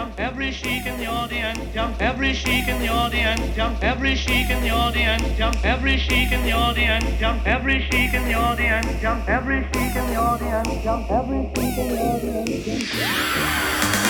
jump. Every chic in the audience jump. Every chic in the audience jump. Every chic in the audience jump. Every chic in the audience jump. Every chic in the audience jump. Every chic in the audience jump. Every chic in the audience jump.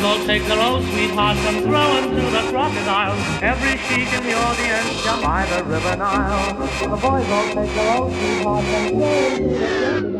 go take the sweethearts sweetheart, throw them to the crocodiles. Every sheik in the audience jump by the river Nile. The boys all take the road, sweetheart, throw throwing to the crocodiles.